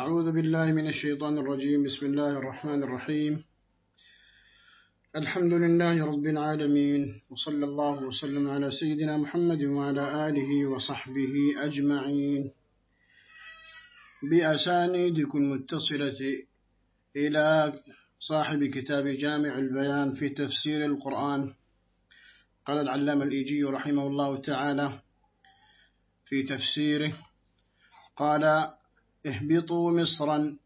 أعوذ بالله من الشيطان الرجيم. بسم الله الرحمن الرحيم. الحمد لله رب العالمين وصلى الله وسلم على سيدنا محمد وعلى آله وصحبه أجمعين. بأسانيدكم المتصلة إلى صاحب كتاب جامع البيان في تفسير القرآن. قال العلام الإيجي رحمه الله تعالى في تفسيره. قال اهبطوا مصرا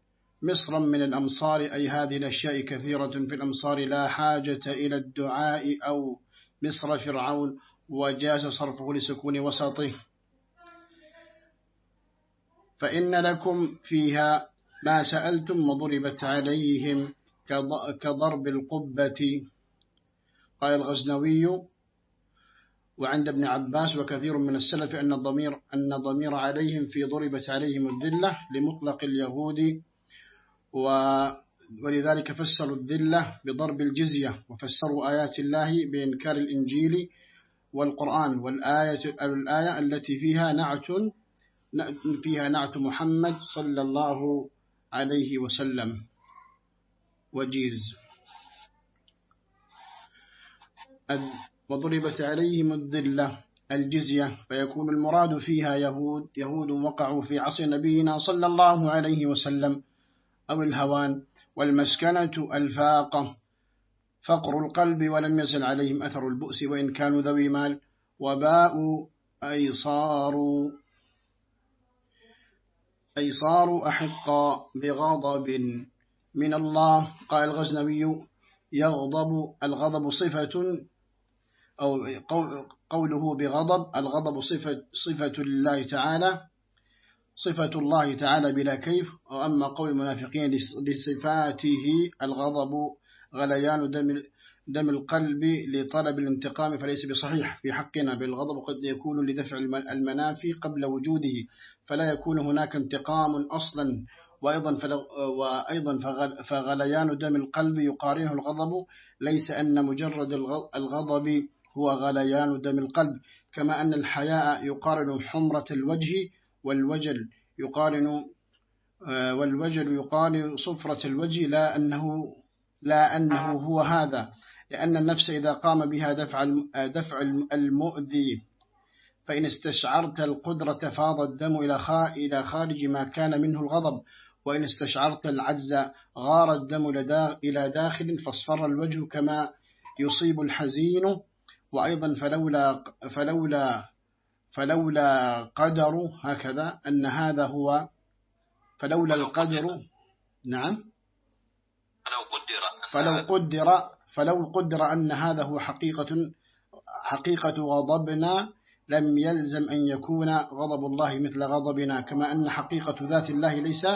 مصرا من الأمصار أي هذه الأشياء كثيرة في الأمصار لا حاجة إلى الدعاء أو مصر فرعون وجاز صرفه لسكون وسطه. فإن لكم فيها ما سألتم وضربت عليهم كضرب القبة. قال الغزنوي وعند ابن عباس وكثير من السلف أن الضمير, أن ضمير عليهم في ضربت عليهم الذلة لمطلق اليهود ولذلك فسروا الذلة بضرب الجزية وفسروا آيات الله بإنكار الإنجيل والقرآن والآية, الآية التي فيها نعت فيها نعت محمد صلى الله عليه وسلم. وجيز. وضربت عليهم الذلة الجزية فيكون المراد فيها يهود يهود وقعوا في عصر نبينا صلى الله عليه وسلم أو الهوان والمسكنة الفاقة. فقر القلب ولم يزل عليهم أثر البؤس وإن كانوا ذوي مال وباء أي صاروا أي صاروا أحقا بغضب من الله. قال الغزنوي يغضب الغضب صفة أو قوله بغضب الغضب صفة, صفة الله تعالى صفة الله تعالى بلا كيف. وأما قول المنافقين لصفاته الغضب غليان دم دم القلب لطلب الانتقام فليس بصحيح. في حقنا بالغضب قد يكون لدفع المنافي قبل وجوده فلا يكون هناك انتقام أصلا. وأيضا, وأيضا فغليان دم القلب يقارنه الغضب. ليس أن مجرد الغضب هو غليان دم القلب كما أن الحياء يقارن حمرة الوجه والوجل يقارن آه، والوجل يقارن صفرة الوجه لا أنه, لا أنه هو هذا لأن النفس إذا قام بها دفع دفع المؤذي. فإن استشعرت القدرة فاض الدم إلى خارج ما كان منه الغضب وإن استشعرت العجز غار الدم إلى داخل فاصفر الوجه كما يصيب الحزين. وأيضا فلولا فلولا فلولا قدر هكذا أن هذا هو فلولا القدر نعم. فلو قدر فلو قدر فلو قدر أن هذا هو حقيقة حقيقة غضبنا لم يلزم أن يكون غضب الله مثل غضبنا كما أن حقيقة ذات الله ليس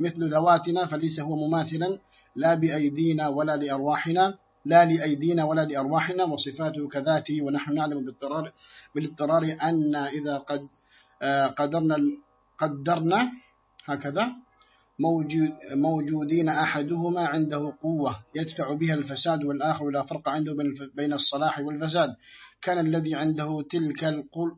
مثل ذواتنا فليس هو مماثلا لا بأيدينا ولا لأرواحنا. لا لأيدينا ولا لأرواحنا وصفاته كذاته ونحن نعلم بالاضطرار, بالاضطرار أن إذا قد آه، قدرنا قدرنا هكذا موجود موجودين أحدهما عنده قوة يدفع بها الفساد والآخر لا فرق عنده بين الصلاح والفساد. كان الذي عنده تلك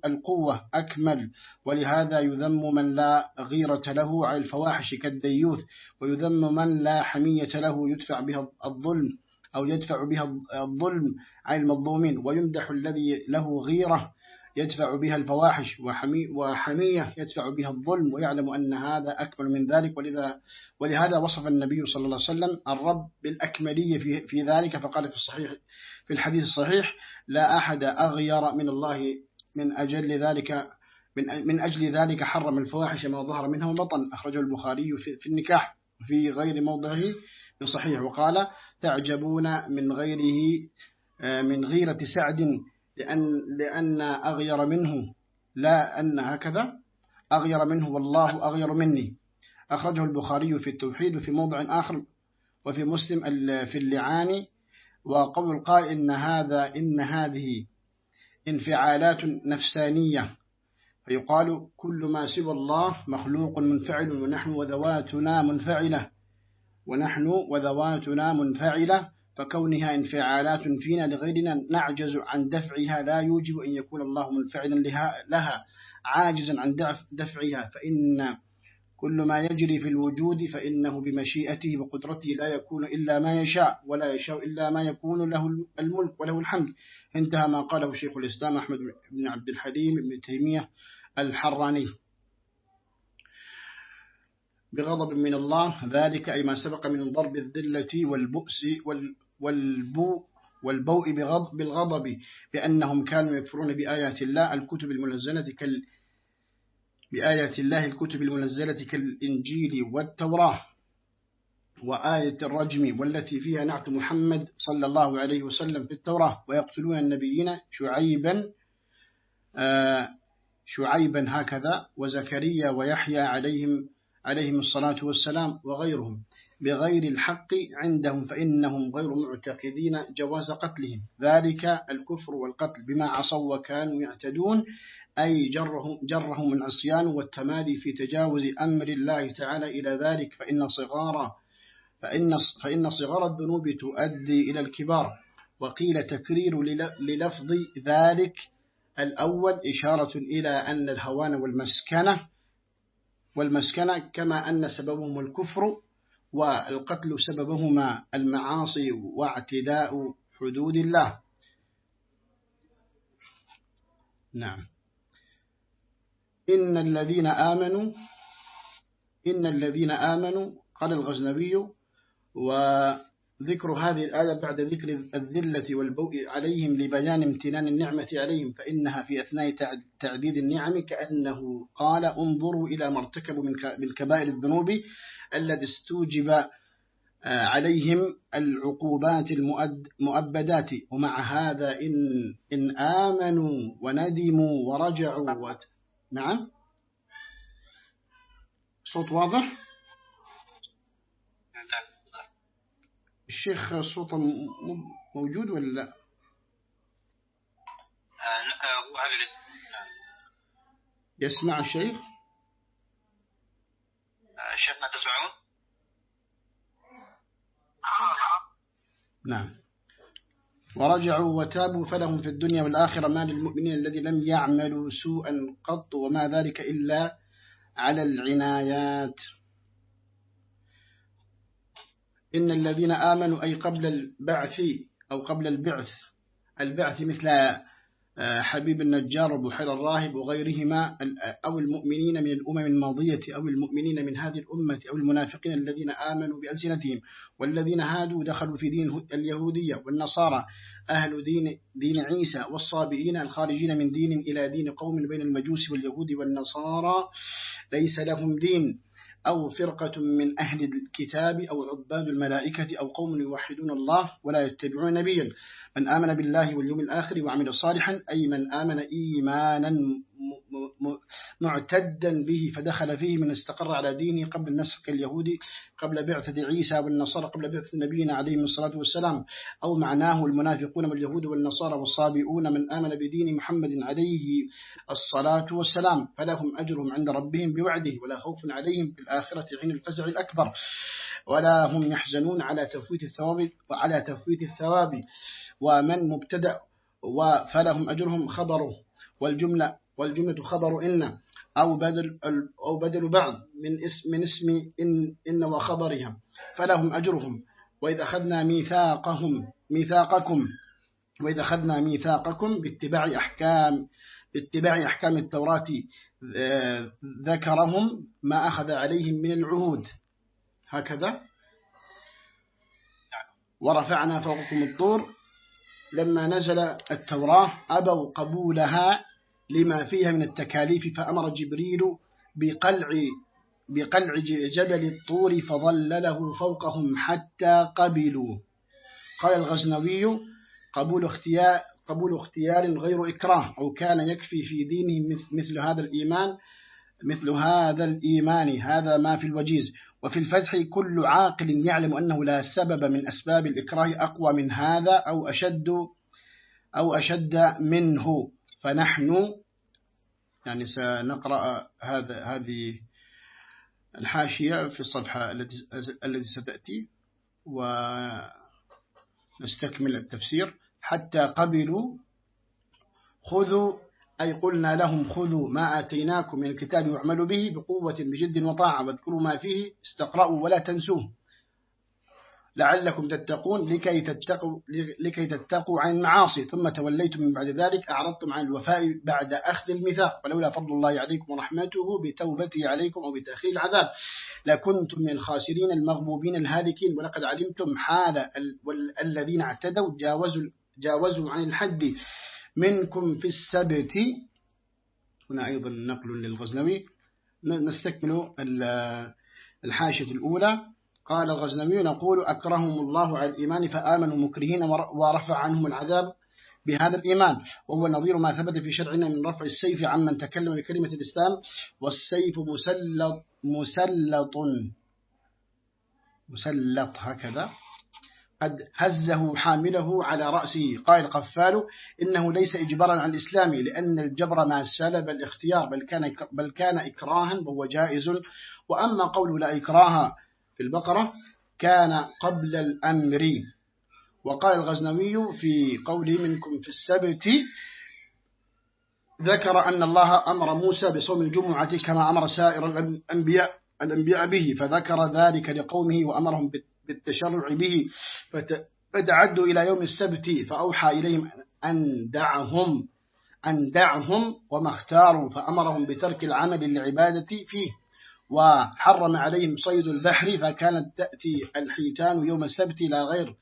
القوة أكمل ولهذا يذم من لا غيرة له على الفواحش كالديوث ويذم من لا حمية له يدفع بها الظلم. أو يدفع بها الظلم عن المظلومين ويمدح الذي له غيرة يدفع بها الفواحش وحمي وحمية يدفع بها الظلم ويعلم أن هذا أكمل من ذلك. ولذا ولهذا وصف النبي صلى الله عليه وسلم الرب بالأكملية في, في ذلك فقال في الصحيح في الحديث الصحيح لا أحد أغير من الله من أجل ذلك من, من أجل ذلك حرم الفواحش ما ظهر منه وبطن. أخرجه البخاري في النكاح في غير موضعه. صحيح. وقال تعجبون من غيره آه، من غيرة سعد لأن, لأن أغير منه. لا أن هكذا. أغير منه والله أغير مني. أخرجه البخاري في التوحيد وفي موضع آخر وفي مسلم في اللعان. وقول القائل إن هذا إن هذه انفعالات نفسانية. فيقال كل ما سوى الله مخلوق منفعل ونحن وذواتنا منفعلة. ونحن وذواتنا منفعلة فكونها انفعالات فينا لغيرنا نعجز عن دفعها لا يوجب أن يكون الله منفعلا لها, عاجزا عن دفعها. فإن كل ما يجري في الوجود فإنه بمشيئته وقدرته لا يكون إلا ما يشاء ولا يشاء إلا ما يكون له الملك وله الحمد. انتهى ما قاله شيخ الإسلام أحمد بن عبد الحليم بن تيمية الحراني. بغضب من الله ذلك أي ما سبق من ضرب الذلة والبؤس والبو والبوء بغضب بالغضب بأنهم كانوا يكفرون بآيات الله الكتب المنزلة كال بآيات الله الكتب المنزلة كالإنجيل والتوراة وآية الرجم والتي فيها نعت محمد صلى الله عليه وسلم في التوراة ويقتلون النبيين شعيبا آه، شعيبا هكذا وزكريا ويحيى عليهم عليهم الصلاة والسلام وغيرهم بغير الحق عندهم فإنهم غير معتقدين جواز قتلهم. ذلك الكفر والقتل بما عصوا وكانوا يعتدون أي جرهم, جرهم العصيان والتمادي في تجاوز أمر الله تعالى. إلى ذلك فإن صغار فإن, فإن صغار الذنوب تؤدي إلى الكبار. وقيل تكرير للفظ ذلك الأول إشارة إلى أن الهوان والمسكنة والمسكنة كما أن سببهم الكفر والقتل سببهما المعاصي واعتداء حدود الله. نعم. إن الذين آمنوا إن الذين آمنوا قال الغزنبي وذكر هذه الآية بعد ذكر الذلة والبوء عليهم لبيان امتنان النعمة عليهم فإنها في أثناء تعديد النعم كأنه قال انظروا إلى ما ارتكبوا من كبائر الذنوب الذي استوجب آه، عليهم العقوبات المؤبدات ومع هذا إن, إن آمنوا وندموا ورجعوا. نعم صوت واضح الشيخ صوته موجود ولا لا؟ آه، آه، يسمع الشيخ؟ شيخنا تسمعون؟ نعم. ورجعوا وتابوا فلهم في الدنيا والآخرة ما للمؤمنين الذي لم يعملوا سوءا قط وما ذلك إلا على العنايات. إن الذين آمنوا أي قبل البعث أو قبل البعث البعث مثل آه، حبيب النجار وبحير الراهب وغيرهما أو المؤمنين من الأمم الماضية أو المؤمنين من هذه الأمة أو المنافقين الذين آمنوا بألسنتهم والذين هادوا دخلوا في دين اليهودية والنصارى أهل دين, دين عيسى والصابئين الخارجين من دين إلى دين قوم بين المجوس واليهود والنصارى ليس لهم دين. أو فرقة من أهل الكتاب أو عباد الملائكة أو قوم يوحدون الله ولا يتبعون نبيا. من آمن بالله واليوم الآخر وعمل صالحا أي من آمن إيمانا معتدا به فدخل فيه من استقر على دينه قبل النسخ كاليهود قبل بعثة عيسى والنصارى قبل بعثة نبينا عليهم الصلاة والسلام أو معناه المنافقون واليهود والنصارى والصابئون من آمن بدين محمد عليه الصلاة والسلام. فلهم أجرهم عند ربهم بوعده ولا خوف عليهم في الآخرة الفزع الأكبر. ولا هم يحزنون على تفويت الثواب وعلى تفويت الثواب. ومن مبتدأ فلهم أجرهم خبره. والجملة والجملة خبر إن أو بدل أو بدل بعض من اسم من اسم إن إن وخبرها فلهم أجرهم وإذا أخذنا ميثاقهم ميثاقكم وإذا أخذنا ميثاقكم باتباع أحكام باتباع أحكام التوراة آه، ذكرهم ما أخذ عليهم من العهود هكذا ورفعنا فوقكم الطور لما نزل التوراة أبوا قبولها لما فيها من التكاليف فأمر جبريل بقلع بقلع جبل الطور فظلله فوقهم حتى قبلوا قال الغزنوي قبول اختيار قبول اختيار غير إكراه أو كان يكفي في دينه مثل هذا الإيمان مثل هذا الإيمان هذا ما في الوجيز. وفي الفتح كل عاقل يعلم أنه لا سبب من أسباب الإكراه أقوى من هذا أو أشد أو أشد منه. فنحن يعني سنقرأ هذا هذه الحاشية في الصفحة التي التي ستأتي ونستكمل التفسير حتى قبلوا. خذوا أي قلنا لهم خذوا ما آتيناكم من الكتاب واعملوا به بقوة بجد وطاعة واذكروا ما فيه استقرأوا ولا تنسوه. لعلكم تتقون لكي تتقوا, لكي تتقوا عن المعاصي. ثم توليتم من بعد ذلك أعرضتم عن الوفاء بعد أخذ الميثاق. ولولا فضل الله عليكم ورحمته بتوبته عليكم أو بتأخير العذاب. لكنتم من الخاسرين المغبوبين الهالكين. ولقد علمتم حال الذين اعتدوا جاوزوا, جاوزوا عن الحد منكم في السبت. هنا أيضا نقل للغزنوي. نستكمل الحاشة الأولى. قال الغزنوي نقول أكرهم الله على الإيمان فآمنوا مكرهين ورفع عنهم العذاب بهذا الإيمان وهو نظير ما ثبت في شرعنا من رفع السيف عمن تكلم بكلمة الإسلام والسيف مسلط مسلط. مسلط هكذا. قد هزه حامله على رأسه. قال قفال إنه ليس إجبارا عن الإسلام لأن الجبر ما سلب الاختيار بل كان, بل كان إكراها وهو جائز. وأما قول لا إكراها في البقرة كان قبل الأمر. وقال الغزنوي في قوله منكم في السبت ذكر أن الله أمر موسى بصوم الجمعة كما أمر سائر الأنبياء, الأنبياء به فذكر ذلك لقومه وأمرهم بالتشرع به. فتعدوا إلى يوم السبت فأوحى إليهم أن دعهم أن دعهم وما اختاروا فأمرهم بترك العمل للعبادة فيه. وحرم عليهم صيد البحر فكانت تأتي الحيتان يوم السبت لا غير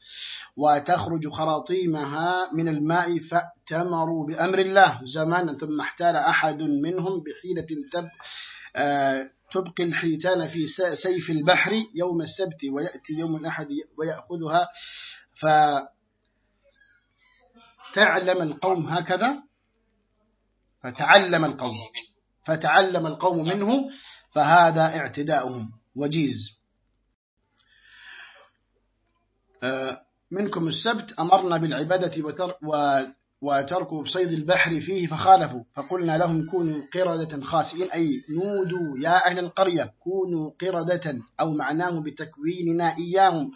وتخرج خراطيمها من الماء فأتمروا بأمر الله زمانا ثم احتال أحد منهم بحيلة تب آه، تبقي الحيتان في سيف البحر يوم السبت ويأتي يوم الأحد ويأخذها. فتعلم القوم هكذا فتعلم القوم فتعلم القوم منه فهذا اعتداؤهم وجيز. آه، منكم السبت أمرنا بالعبادة وتر وتركوا بصيد البحر فيه فخالفوا فقلنا لهم كونوا قردة خاسئين أي نودوا يا أهل القرية كونوا قردة أو معناه بتكويننا إياهم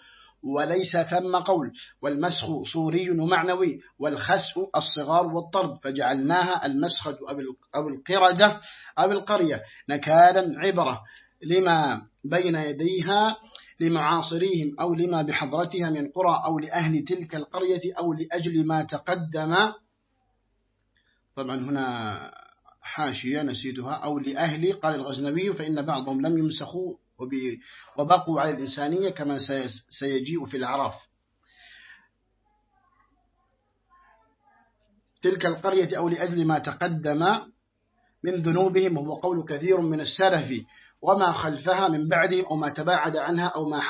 وليس ثم قول والمسخ صوري ومعنوي والخسء الصغار والطرد فجعلناها المسخة أو القردة أو القرية. نكالا عبرة لما بين يديها لمعاصريهم أو لما بحضرتها من قرى أو لأهل تلك القرية أو لأجل ما تقدم. طبعا هنا حاشية نسيتها أو لأهل قال الغزنوي فإن بعضهم لم يمسخوا وبقوا على الإنسانية كما سيجيء في العراف تلك القرية أو لأجل ما تقدم من ذنوبهم وهو قول كثير من السلف وما خلفها من بعدهم أو ما تباعد عنها أو ما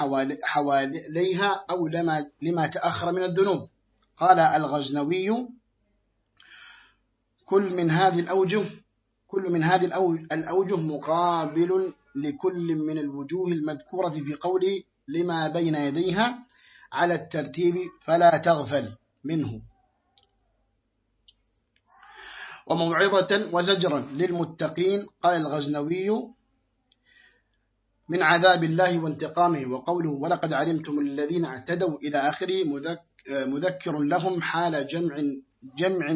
حواليها أو لما, لما تأخر من الذنوب. قال الغزنوي كل من هذه الأوجه كل من هذه الأوجه مقابل لكل من الوجوه المذكورة في قوله لما بين يديها على الترتيب فلا تغفل منه. وموعظة وزجرا للمتقين قال الغزنوي من عذاب الله وانتقامه. وقوله ولقد علمتم الذين اعتدوا إلى آخره مذكر لهم حال جمع جمع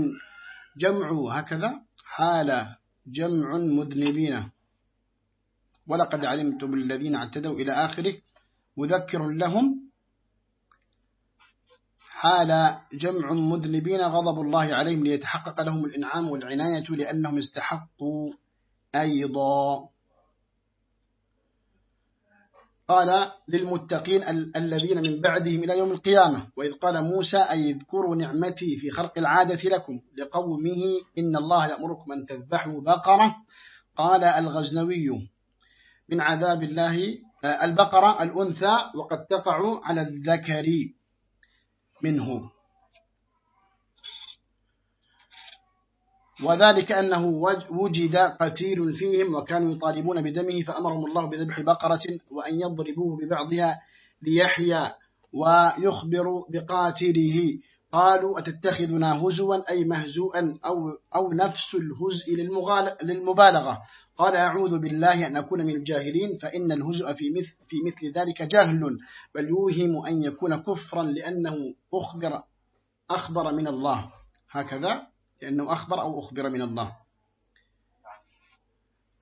جمع هكذا حال جمع مذنبين. ولقد علمتم الذين اعتدوا إلى آخره مذكر لهم حال جمع مذنبين غضب الله عليهم ليتحقق لهم الإنعام والعناية لأنهم استحقوا أيضا. قال للمتقين الذين من بعدهم إلى يوم القيامة وإذ قال موسى أي اذكروا نعمتي في خلق العادة لكم لقومه إن الله يأمركم أن تذبحوا بقرة؟ قال الغزنوي من عذاب الله آه، البقرة الأنثى وقد تقع على الذكر منه. وذلك أنه وجد قتيل فيهم وكانوا يطالبون بدمه فأمرهم الله بذبح بقرة وأن يضربوه ببعضها ليحيى ويخبر بقاتله. قالوا أتتخذنا هزوا أي مهزوءا أو, أو نفس الهزء للمبالغة؟ قال أعوذ بالله أن أكون من الجاهلين فإن الهزء في مثل, في مثل ذلك جهل بل يوهم أن يكون كفرا لأنه أخبر, أخبر من الله. هكذا؟ لأنه أخبر أو أخبر من الله.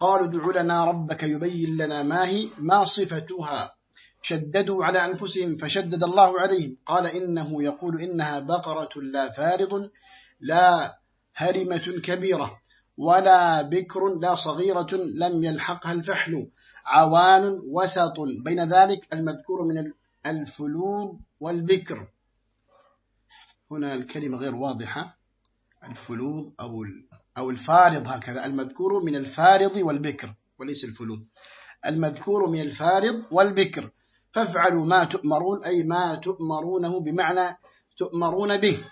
قالوا ادع لنا ربك يبين لنا ما هي ما صفتها. شددوا على أنفسهم فشدد الله عليهم. قال إنه يقول إنها بقرة لا فارض لا هرمة كبيرة. ولا بكر لا صغيرة لم يلحقها الفحل عوان وسط. بين ذلك المذكور من الفلوب والبكر. هنا الكلمة غير واضحة. الفلوض أو أو الفارض هكذا. المذكور من الفارض والبكر وليس الفلوض. المذكور من الفارض والبكر. فافعلوا ما تؤمرون أي ما تؤمرونه بمعنى تؤمرون به.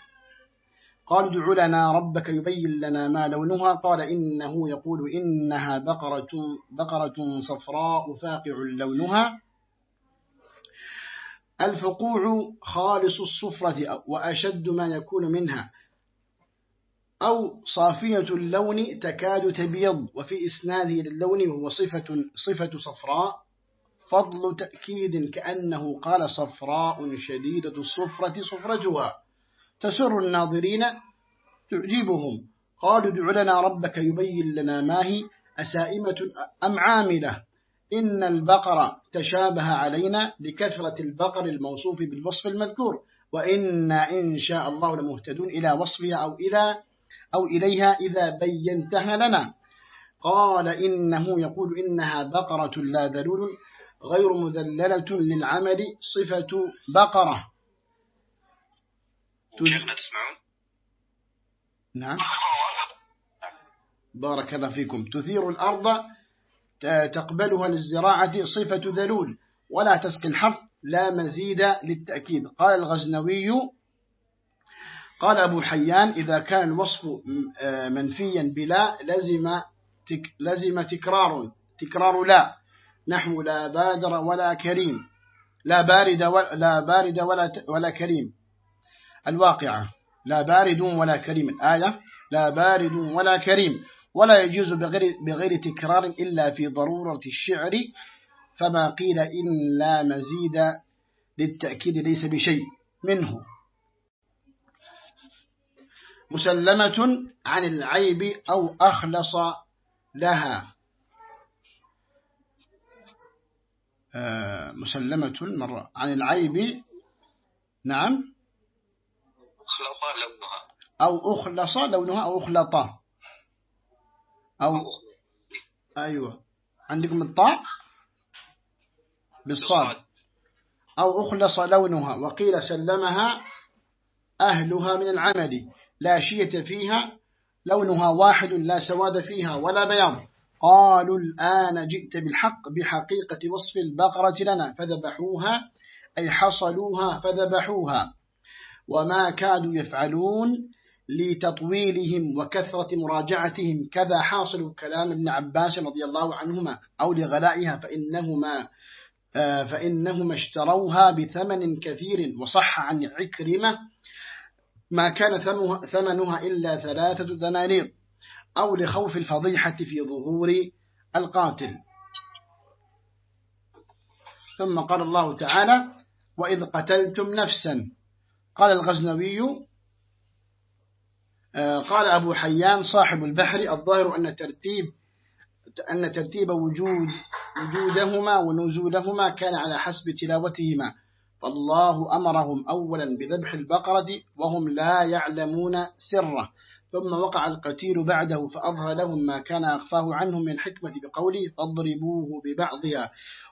قال ادع لنا ربك يبين لنا ما لونها. قال إنه يقول إنها بقرة, بقرة صفراء فاقع لونها. الفقوع خالص الصفرة وأشد ما يكون منها. أو صافية اللون تكاد تبيض وفي إسناده للون وهو صفة, صفة صفراء. فضل تأكيد كأنه قال صفراء شديدة الصفرة صفرتها. تسر الناظرين تعجبهم. قالوا ادع لنا ربك يبين لنا ما هي أسائمة أم عاملة. إن البقر تشابه علينا لكثرة البقر الموصوف بالوصف المذكور. وإن إن شاء الله لمهتدون إلى وصفها أو إلى أو إليها إذا بينتها لنا. قال إنه يقول إنها بقرة لا ذلول غير مذللة للعمل صفة بقرة. شيخنا تسمعون نعم. بارك الله فيكم. تثير الأرض تقبلها للزراعة صفة ذلول ولا تسقي الحرث لا مزيد للتأكيد. قال الغزنوي قال أبو حيان إذا كان الوصف منفيا بلا لزم تك لزم تكرار تكرار لا. نحو لا بادر ولا كريم. لا بارد ولا, لا بارد ولا, ولا كريم. الواقعة. لا بارد ولا كريم. الآية لا بارد ولا كريم. ولا يجوز بغير, بغير تكرار إلا في ضرورة الشعر. فما قيل إلا مزيد للتأكيد ليس بشيء منه. مسلمة عن العيب أو أخلص لها. آه، مسلمة مرة عن العيب. نعم. أخلط لونها. أو أخلص لونها أو أخلط. أو أيوة. عندكم الطاء؟ بالصاد. أو أخلص لونها. وقيل سلمها أهلها من العمل. لا شية فيها. لونها واحد لا سواد فيها ولا بياض. قالوا الآن جئت بالحق بحقيقة وصف البقرة لنا. فذبحوها. أي حصلوها فذبحوها. وما كادوا يفعلون لتطويلهم وكثرة مراجعتهم. كذا حاصل كلام ابن عباس رضي الله عنهما أو لغلائها فإنهما آه، فإنهما اشتروها بثمن كثير. وصح عن عكرمة ما كان ثمنها إلا ثلاثة دنانير أو لخوف الفضيحة في ظهور القاتل. ثم قال الله تعالى وإذ قتلتم نفسا قال الغزنوي آه، قال أبو حيان صاحب البحر الظاهر أن ترتيب أن ترتيب وجود وجودهما ونزولهما كان على حسب تلاوتهما. فالله أمرهم أولا بذبح البقرة وهم لا يعلمون سره. ثم وقع القتيل بعده فأظهر لهم ما كان أخفاه عنهم من حكمة بقوله فاضربوه ببعضها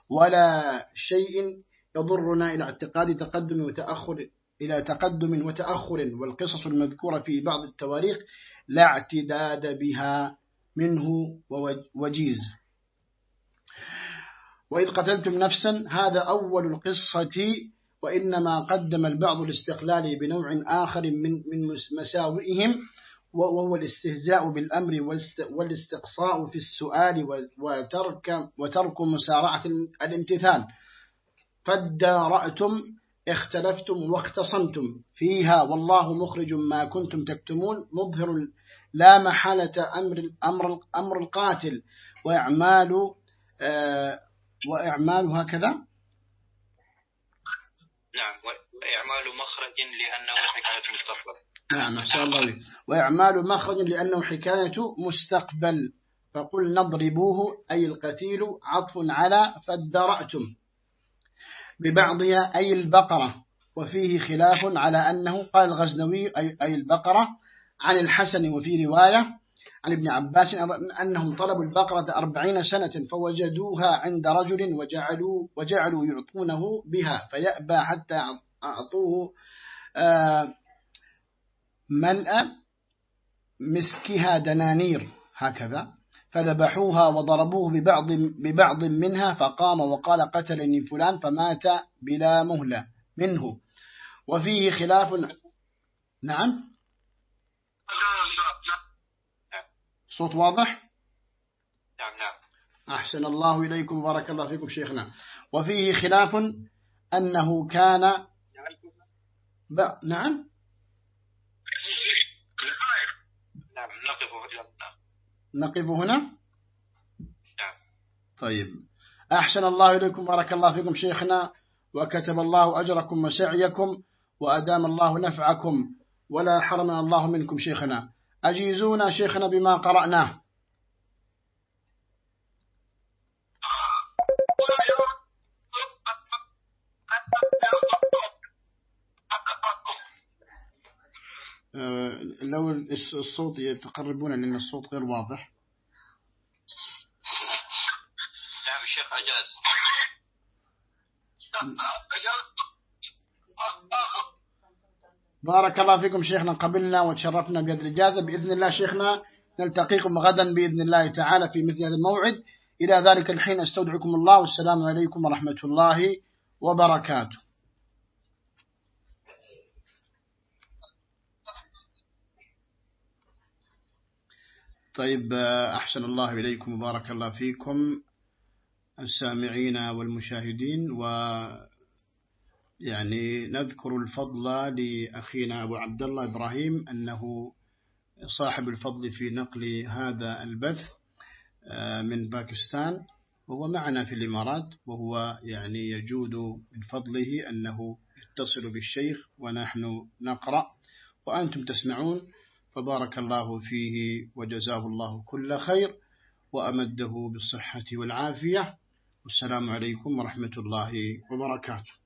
ولا شيء يضرنا إلى اعتقاد تقدم وتأخر إلى تقدم وتأخر والقصص المذكورة في بعض التواريخ لا اعتداد بها منه وجيز. وإذ قتلتم نفسا هذا أول القصة وإنما قدم البعض الاستقلال بنوع آخر من من مساوئهم وهو الاستهزاء بالأمر والاستقصاء في السؤال وترك, وترك مسارعة الامتثال. فادارأتم اختلفتم واختصمتم فيها والله مخرج ما كنتم تكتمون مظهر لا محالة أمر, أمر, أمر القاتل وإعمال آه وإعمال هكذا؟ نعم وإعمال مخرج لأنه حكاية مستقبل. نعم شاء الله وإعمال مخرج لأنه حكاية مستقبل. فقل نضربوه أي القتيل عطف على فادرأتم. ببعضها أي البقرة. وفيه خلاف على أنه قال الغزنوي أي البقرة عن الحسن وفي رواية عن ابن عباس أنهم طلبوا البقرة أربعين سنة فوجدوها عند رجل وجعلوا, وجعلوا يعطونه بها فيأبى حتى أعطوه آه، ملأ مسكها دنانير. هكذا. فذبحوها وضربوه ببعض, ببعض منها فقام وقال قتلني فلان فمات بلا مهلة منه. وفيه خلاف نعم. صوت واضح؟ نعم نعم. أحسن الله إليكم بارك الله فيكم شيخنا. وفيه خلاف أنه كان ب... نعم نعم نقف هنا نقف هنا؟ نعم. طيب. أحسن الله إليكم بارك الله فيكم شيخنا وكتب الله أجركم وسعيكم وأدام الله نفعكم ولا حرمنا الله منكم شيخنا. أجيزونا شيخنا بما قرأناه. لو الصوت يتقربون لأن الصوت غير واضح. نعم الشيخ أجاز. بارك الله فيكم شيخنا قبلنا وتشرفنا بهذه الإجازة. بإذن الله شيخنا نلتقيكم غدا بإذن الله تعالى في مثل هذا الموعد. إلى ذلك الحين أستودعكم الله والسلام عليكم ورحمة الله وبركاته. طيب أحسن الله إليكم وبارك الله فيكم السامعين والمشاهدين و يعني نذكر الفضل لأخينا أبو عبد الله إبراهيم أنه صاحب الفضل في نقل هذا البث آه، من باكستان وهو معنا في الإمارات وهو يعني يجود من فضله أنه يتصل بالشيخ ونحن نقرأ وأنتم تسمعون فبارك الله فيه وجزاه الله كل خير وأمده بالصحة والعافية. والسلام عليكم ورحمة الله وبركاته.